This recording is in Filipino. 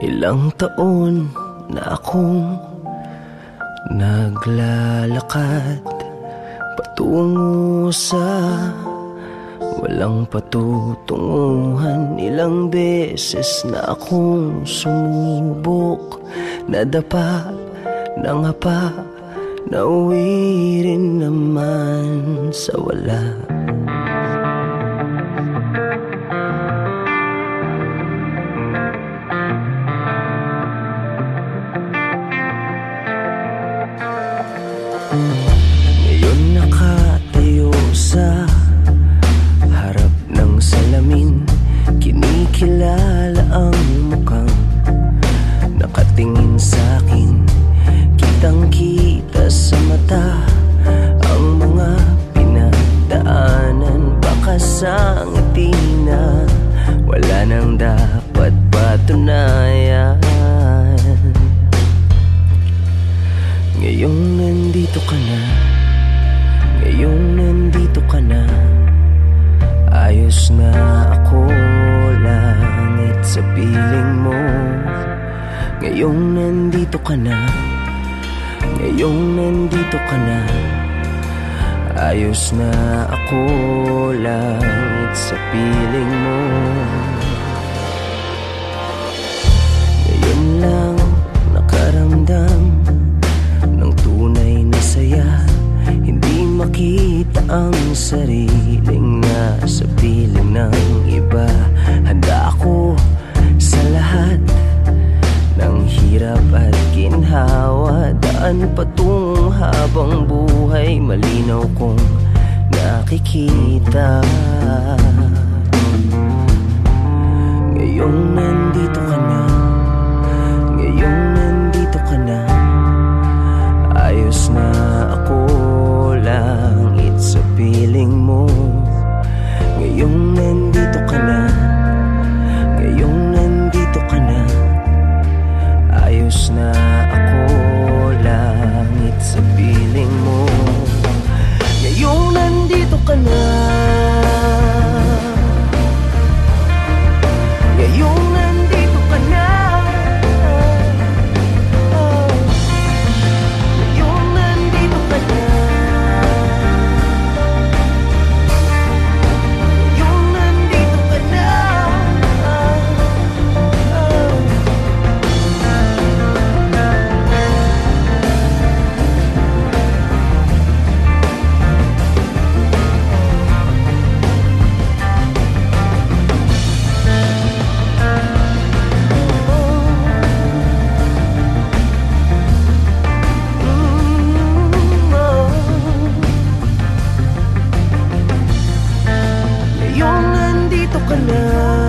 Ilang taon na akong naglalakad Patungo sa walang patutunguhan. Ilang beses na akong sumubok Nadapa, nangapa, nauwi rin naman sa wala Ngayon nakatayo sa harap ng salamin. Kinikilala ang mukhang nakatingin sa akin. Kitang kita sa mata ang mga pinagdaanan. Baka sa ngiti na wala nang dapat patunayan Ayos na ako Langit sa piling mo. Ngayong nandito ka na Ngayong nandito ka na. Ayos na ako Langit sa piling mo. Ngayon lang nakaramdam ng tunay na saya. Hindi makita ang sariling nasa ginhawa Daan patungong habang buhay Malinaw kong nakikita. Ngayong nandito ka na now. benar